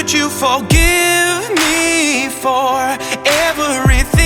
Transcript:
would you forgive me for everything?